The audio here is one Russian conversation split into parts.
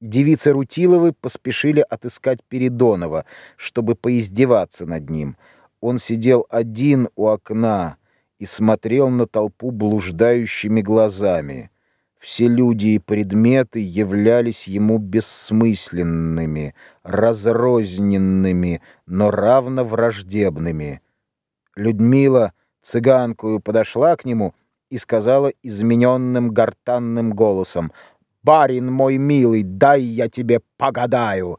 Девицы Рутиловы поспешили отыскать Передонова, чтобы поиздеваться над ним. Он сидел один у окна и смотрел на толпу блуждающими глазами. Все люди и предметы являлись ему бессмысленными, разрозненными, но равно враждебными. Людмила цыганкую подошла к нему и сказала измененным гортанным голосом — барин мой милый, дай я тебе погадаю!»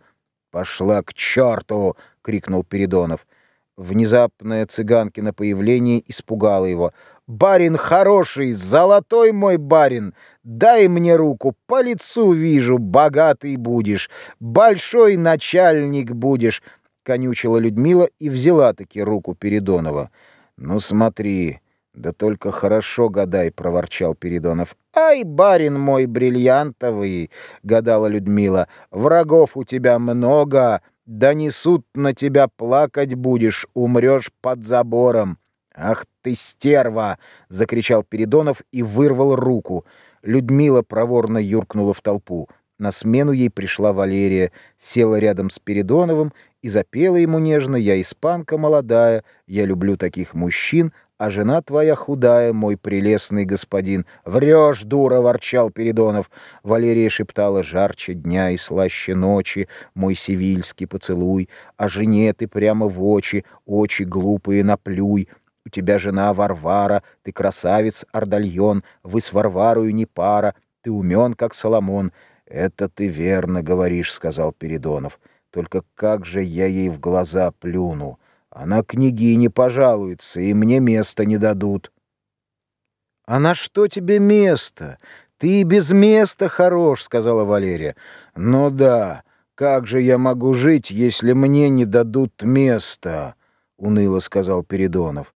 «Пошла к черту!» — крикнул Передонов. Внезапное цыганкино появление испугало его. «Барин хороший, золотой мой барин! Дай мне руку, по лицу вижу, богатый будешь, большой начальник будешь!» Конючила Людмила и взяла-таки руку Передонова. «Ну смотри!» «Да только хорошо гадай», — проворчал Передонов. «Ай, барин мой бриллиантовый!» — гадала Людмила. «Врагов у тебя много, да несут на тебя плакать будешь, умрешь под забором». «Ах ты, стерва!» — закричал Передонов и вырвал руку. Людмила проворно юркнула в толпу. На смену ей пришла Валерия, села рядом с Передоновым и запела ему нежно «Я испанка молодая, я люблю таких мужчин, а жена твоя худая, мой прелестный господин». «Врешь, дура!» — ворчал Передонов. Валерия шептала «Жарче дня и слаще ночи, мой сивильский поцелуй, а жене ты прямо в очи, очи глупые наплюй». У тебя жена Варвара, ты красавец Ордальон, вы с Варварою не пара, ты умен, как Соломон. «Это ты верно говоришь», — сказал Передонов. «Только как же я ей в глаза плюну? Она княгине пожалуется, и мне места не дадут». «А на что тебе место? Ты без места хорош», — сказала Валерия. «Ну да, как же я могу жить, если мне не дадут места?» — уныло сказал Передонов.